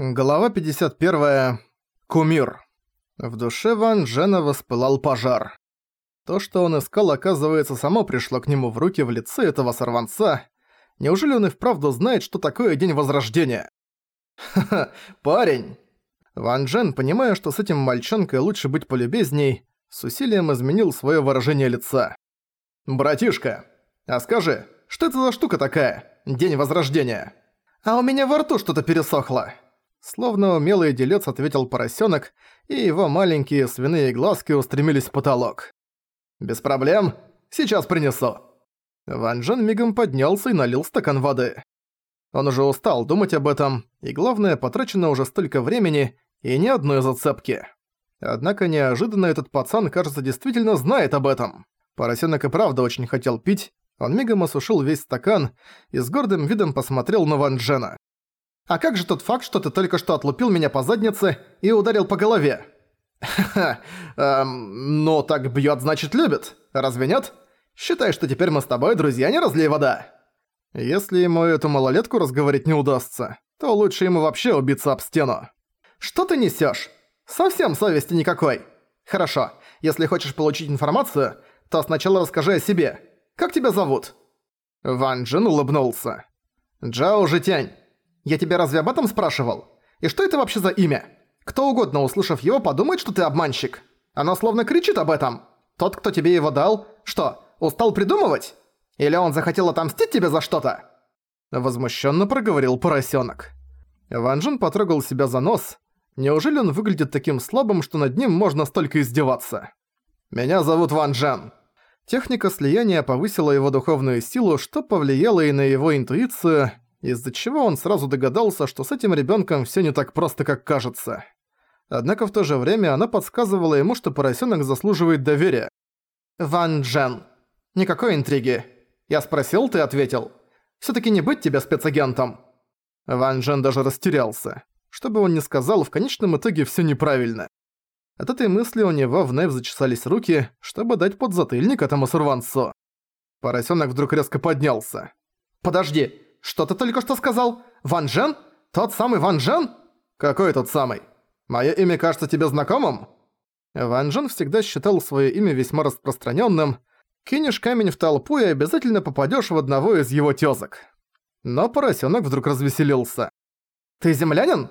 Глава 51. Кумир. В душе Ван Джена воспылал пожар. То, что он искал, оказывается, само пришло к нему в руки в лице этого сорванца. Неужели он и вправду знает, что такое День Возрождения? Ха-ха, парень! Ван Джен, понимая, что с этим мальчонкой лучше быть полюбезней, с усилием изменил свое выражение лица. «Братишка, а скажи, что это за штука такая? День Возрождения?» «А у меня во рту что-то пересохло!» Словно умелый делец ответил поросенок, и его маленькие свиные глазки устремились в потолок. «Без проблем. Сейчас принесу». Ван Джен мигом поднялся и налил стакан воды. Он уже устал думать об этом, и главное, потрачено уже столько времени и ни одной зацепки. Однако неожиданно этот пацан, кажется, действительно знает об этом. Поросенок и правда очень хотел пить, он мигом осушил весь стакан и с гордым видом посмотрел на Ван Джена. А как же тот факт, что ты только что отлупил меня по заднице и ударил по голове? Ха-ха, эм, ну так бьёт, значит любит. Разве нет? Считай, что теперь мы с тобой друзья, не разлей вода. Если ему эту малолетку разговорить не удастся, то лучше ему вообще убиться об стену. Что ты несёшь? Совсем совести никакой. Хорошо, если хочешь получить информацию, то сначала расскажи о себе. Как тебя зовут? Ван Джин улыбнулся. Джао Житянь. Я тебя разве об этом спрашивал? И что это вообще за имя? Кто угодно, услышав его, подумает, что ты обманщик. Оно словно кричит об этом. Тот, кто тебе его дал, что, устал придумывать? Или он захотел отомстить тебе за что-то?» Возмущенно проговорил поросенок. Ван Джин потрогал себя за нос. Неужели он выглядит таким слабым, что над ним можно столько издеваться? «Меня зовут Ван Джен». Техника слияния повысила его духовную силу, что повлияло и на его интуицию, из-за чего он сразу догадался, что с этим ребенком все не так просто, как кажется. Однако в то же время она подсказывала ему, что поросенок заслуживает доверия. «Ван Джен. Никакой интриги. Я спросил, ты ответил. все таки не быть тебе спецагентом». Ван Джен даже растерялся. Что бы он ни сказал, в конечном итоге все неправильно. От этой мысли у него вновь зачесались руки, чтобы дать подзатыльник этому сурванцу. Поросенок вдруг резко поднялся. «Подожди, что ты только что сказал? Ван Джен? Тот самый Ван Джен? Какой тот самый? Моё имя кажется тебе знакомым? Ван Джен всегда считал своё имя весьма распространённым. Кинешь камень в толпу и обязательно попадёшь в одного из его тёзок. Но поросёнок вдруг развеселился. «Ты землянин?»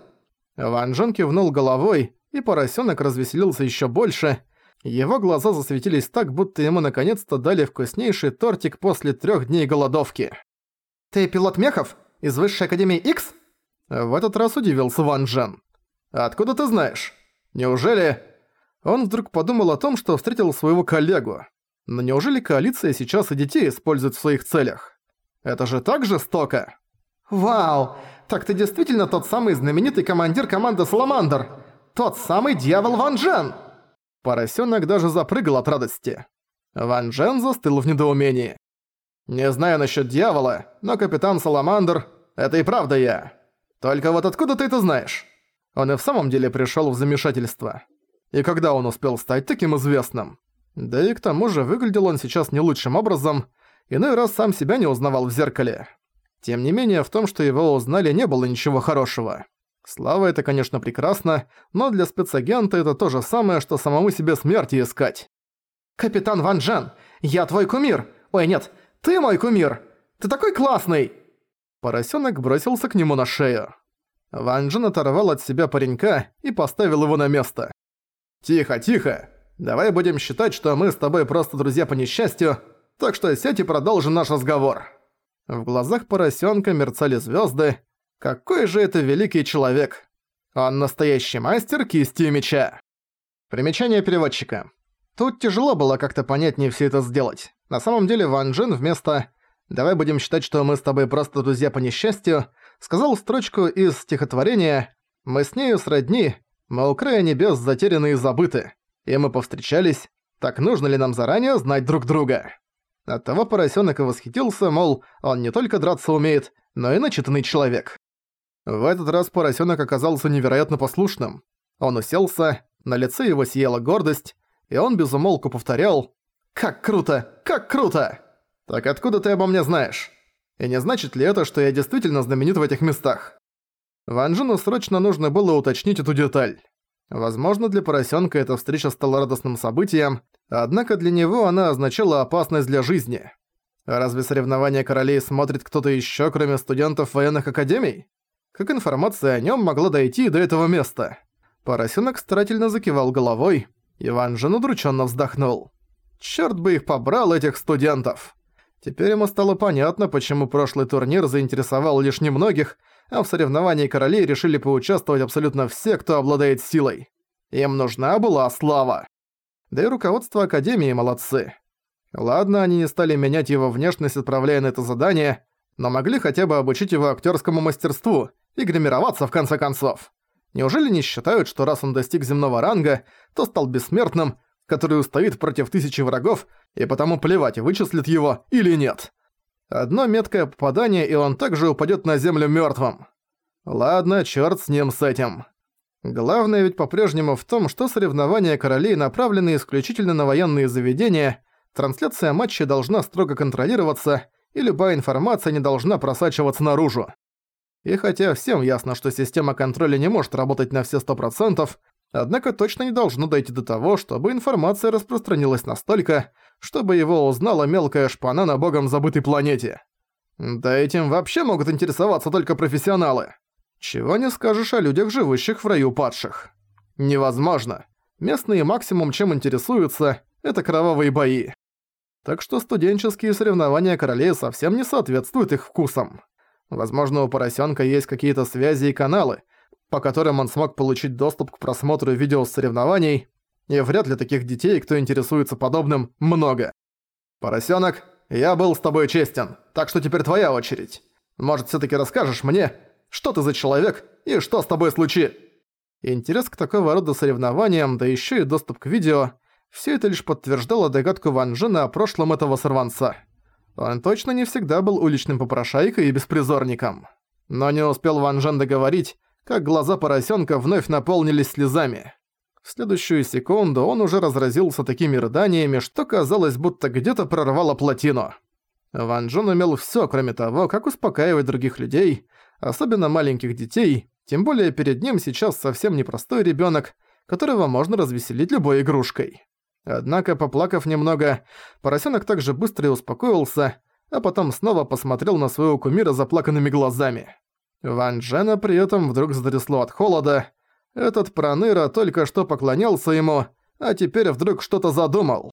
Ван Джен кивнул головой, и поросёнок развеселился ещё больше. Его глаза засветились так, будто ему наконец-то дали вкуснейший тортик после трёх дней голодовки. «Ты пилот мехов? Из Высшей Академии X?» В этот раз удивился Ван Джен. «Откуда ты знаешь? Неужели...» Он вдруг подумал о том, что встретил своего коллегу. Но неужели коалиция сейчас и детей использует в своих целях? Это же так жестоко! «Вау! Так ты действительно тот самый знаменитый командир команды «Саламандр»! Тот самый дьявол Ван Джен!» Поросёнок даже запрыгал от радости. Ван Джен застыл в недоумении. Не знаю насчет дьявола, но капитан Саламандр — это и правда я. Только вот откуда ты это знаешь? Он и в самом деле пришел в замешательство. И когда он успел стать таким известным? Да и к тому же выглядел он сейчас не лучшим образом, иной раз сам себя не узнавал в зеркале. Тем не менее, в том, что его узнали, не было ничего хорошего. Слава это, конечно, прекрасно, но для спецагента это то же самое, что самому себе смерти искать. «Капитан Ван Джен, я твой кумир! Ой, нет, ты мой кумир! Ты такой классный!» Поросенок бросился к нему на шею. Ван Джен оторвал от себя паренька и поставил его на место. «Тихо, тихо! Давай будем считать, что мы с тобой просто друзья по несчастью, так что сядь и продолжим наш разговор». В глазах поросенка мерцали звезды. Какой же это великий человек! Он настоящий мастер кисти и меча. Примечание переводчика. Тут тяжело было как-то понятнее все это сделать. На самом деле Ван Джин вместо «давай будем считать, что мы с тобой просто друзья по несчастью» сказал строчку из стихотворения «Мы с нею сродни, мы у края небес затеряны и забыты, и мы повстречались, так нужно ли нам заранее знать друг друга?» Оттого поросенок и восхитился, мол, он не только драться умеет, но и начитанный человек. В этот раз поросенок оказался невероятно послушным. Он уселся, на лице его сияла гордость, и он безумолку повторял «Как круто! Как круто!» «Так откуда ты обо мне знаешь? И не значит ли это, что я действительно знаменит в этих местах?» Ван Джену срочно нужно было уточнить эту деталь. Возможно, для поросенка эта встреча стала радостным событием, однако для него она означала опасность для жизни. Разве соревнования королей смотрит кто-то еще, кроме студентов военных академий? Как информация о нем могла дойти до этого места? Поросенок старательно закивал головой, и Ван Джен удрученно вздохнул. Черт бы их побрал, этих студентов! Теперь ему стало понятно, почему прошлый турнир заинтересовал лишь немногих, а в соревновании королей решили поучаствовать абсолютно все, кто обладает силой. Им нужна была слава. Да и руководство Академии молодцы. Ладно, они не стали менять его внешность, отправляя на это задание, но могли хотя бы обучить его актерскому мастерству и гримироваться в конце концов. Неужели не считают, что раз он достиг земного ранга, то стал бессмертным, который устоит против тысячи врагов, и потому плевать, вычислит его или нет? Одно меткое попадание, и он также упадет на землю мертвым. Ладно, черт с ним с этим. Главное ведь по-прежнему в том, что соревнования королей направлены исключительно на военные заведения, трансляция матчей должна строго контролироваться, и любая информация не должна просачиваться наружу. И хотя всем ясно, что система контроля не может работать на все 100%, однако точно не должно дойти до того, чтобы информация распространилась настолько, чтобы его узнала мелкая шпана на богом забытой планете. Да этим вообще могут интересоваться только профессионалы. Чего не скажешь о людях, живущих в раю падших. Невозможно. Местные максимум чем интересуются, это кровавые бои. Так что студенческие соревнования королей совсем не соответствуют их вкусам. Возможно, у поросенка есть какие-то связи и каналы, по которым он смог получить доступ к просмотру видео соревнований, и вряд ли таких детей, кто интересуется подобным, много. «Поросёнок, я был с тобой честен, так что теперь твоя очередь. Может, всё-таки расскажешь мне, что ты за человек и что с тобой случи?» Интерес к такого рода соревнованиям, да ещё и доступ к видео – всё это лишь подтверждало догадку Ван Джена о прошлом этого сорванца. Он точно не всегда был уличным попрошайкой и беспризорником. Но не успел Ван Джен договорить, как глаза поросёнка вновь наполнились слезами. В следующую секунду он уже разразился такими рыданиями, что казалось, будто где-то прорвало плотину. Ван Джун умел всё, кроме того, как успокаивать других людей, особенно маленьких детей, тем более перед ним сейчас совсем непростой ребёнок, которого можно развеселить любой игрушкой. Однако, поплакав немного, поросёнок также быстро и успокоился, а потом снова посмотрел на своего кумира заплаканными глазами. Ван Джена при этом вдруг затрясло от холода, этот проныра только что поклонялся ему, а теперь вдруг что-то задумал.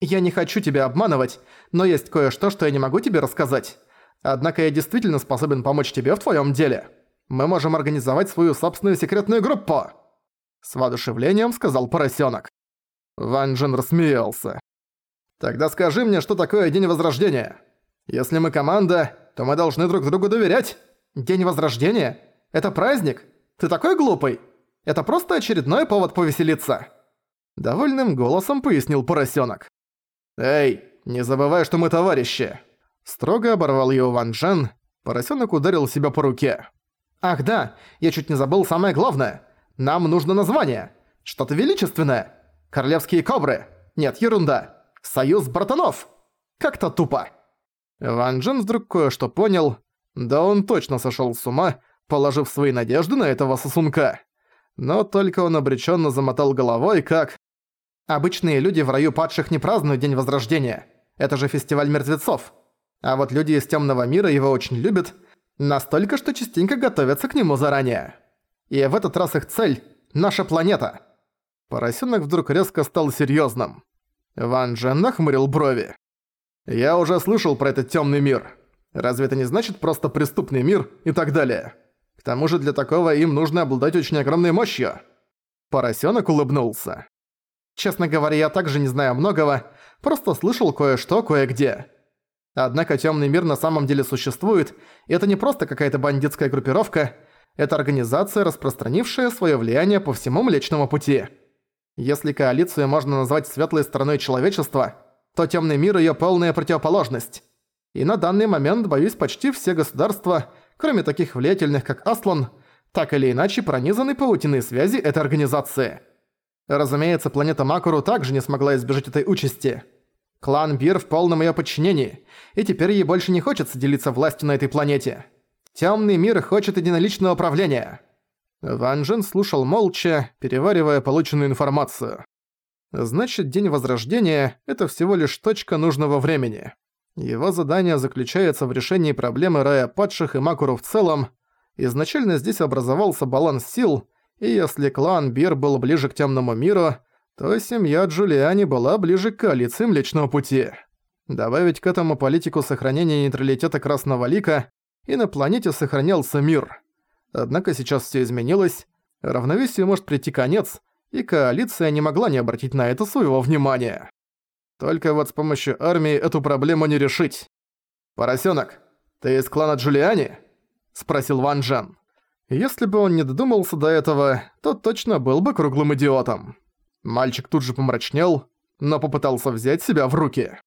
«Я не хочу тебя обманывать, но есть кое-что, что я не могу тебе рассказать. Однако я действительно способен помочь тебе в твоем деле. Мы можем организовать свою собственную секретную группу!» С воодушевлением сказал поросенок. Ван Джен рассмеялся. «Тогда скажи мне, что такое День Возрождения? Если мы команда, то мы должны друг другу доверять. День Возрождения? Это праздник? Ты такой глупый!» Это просто очередной повод повеселиться!» Довольным голосом пояснил поросенок. «Эй, не забывай, что мы товарищи!» Строго оборвал его Ван Джен. Поросенок ударил себя по руке. «Ах да, я чуть не забыл самое главное. Нам нужно название. Что-то величественное. Королевские кобры. Нет, ерунда. Союз братанов. Как-то тупо». Ван Джен вдруг кое-что понял. Да он точно сошел с ума, положив свои надежды на этого сосунка но только он обреченно замотал головой, как... Обычные люди в раю падших не празднуют День Возрождения. Это же фестиваль мертвецов. А вот люди из темного мира его очень любят, настолько, что частенько готовятся к нему заранее. И в этот раз их цель – наша планета. Поросенок вдруг резко стал серьезным. Ван Джен нахмурил брови. «Я уже слышал про этот темный мир. Разве это не значит просто преступный мир и так далее?» К тому же для такого им нужно обладать очень огромной мощью. Поросенок улыбнулся. Честно говоря, я также не знаю многого, просто слышал кое-что кое-где. Однако темный мир на самом деле существует, и это не просто какая-то бандитская группировка, это организация, распространившая свое влияние по всему Млечному Пути. Если коалицию можно назвать светлой стороной человечества, то темный мир ее полная противоположность. И на данный момент, боюсь, почти все государства – кроме таких влиятельных, как Аслан, так или иначе пронизаны паутиной связи этой организации. Разумеется, планета Макуру также не смогла избежать этой участи. Клан Бир в полном её подчинении, и теперь ей больше не хочется делиться властью на этой планете. Тёмный мир хочет единоличного управления. Ван Джен слушал молча, переваривая полученную информацию. Значит, День Возрождения – это всего лишь точка нужного времени. Его задание заключается в решении проблемы рая падших и Макуру в целом. Изначально здесь образовался баланс сил, и если клан Бир был ближе к Темному миру, то семья Джулиани была ближе к коалиции Млечного Пути. Добавить к этому политику сохранения нейтралитета Красного Лика, и на планете сохранялся мир. Однако сейчас все изменилось, равновесию может прийти конец, и коалиция не могла не обратить на это своего внимания. Только вот с помощью армии эту проблему не решить. «Поросёнок, ты из клана Джулиани?» – спросил Ван Джен. Если бы он не додумался до этого, то точно был бы круглым идиотом. Мальчик тут же помрачнел, но попытался взять себя в руки.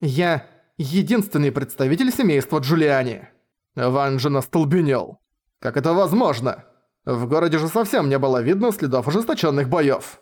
«Я единственный представитель семейства Джулиани». Ван Джен остолбенел. «Как это возможно? В городе же совсем не было видно следов ожесточенных боёв».